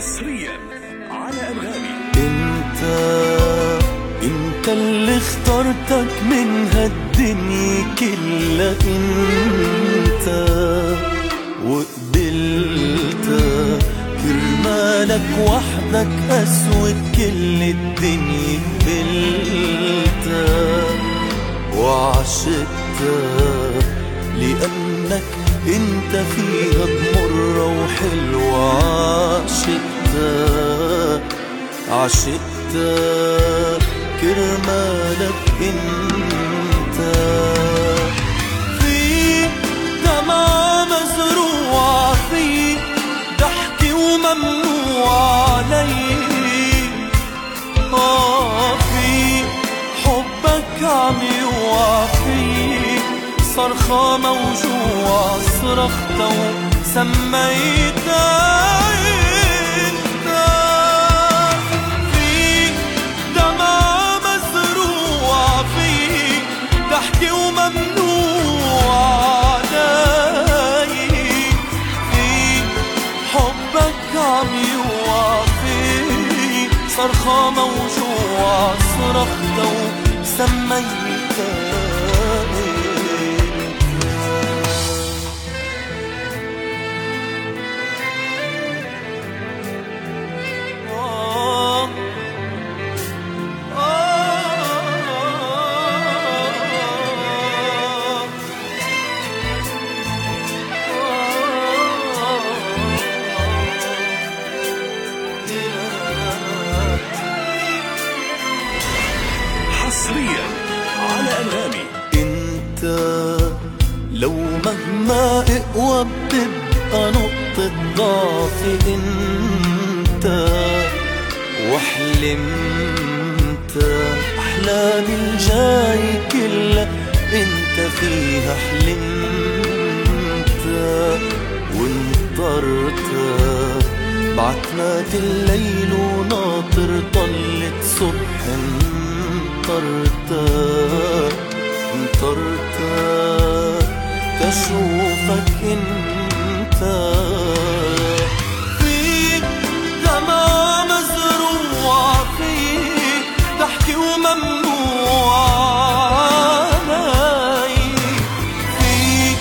حصريا على أنغامي. إنت إنت اللي اخترتك من هالدنيا كلها. إنت وقبلت كرمالك وحدك أسود كل الدنيا قبلت. وعشقت لأنك إنت فيها تمر وحلو عشقتك كرمالك انت. فيك دمعة مزروعة فيك ضحكي وممنوع عليك. آه فيك حبك عم يوقع فيك صرخة موجوعة صرخت وسميتها. فيك صرخة موجوعة صرخت وسميتها. حصريا على أنغامي. إنت لو مهما اقوى بتبقى نقطة ضعفي إنت. وحلمت احلامي الجاي كلها إنت فيها حلمت. وانطرت بعتمات الليل وناطر طلت صبح انطرت انطرت تشوفك انت. فيك دمعة مزروعة فيك ضحكي وممنوع عليك فيك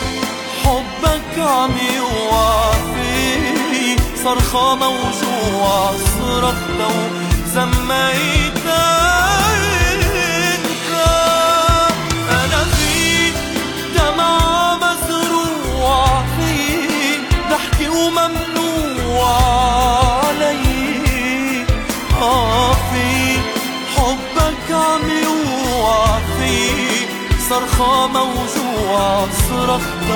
حبك عم يوقع فيك صرخة موجوعة صرخت انت فيك حبك عم يوقع فيك صرخة موجوعة صرخت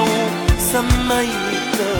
وسميتها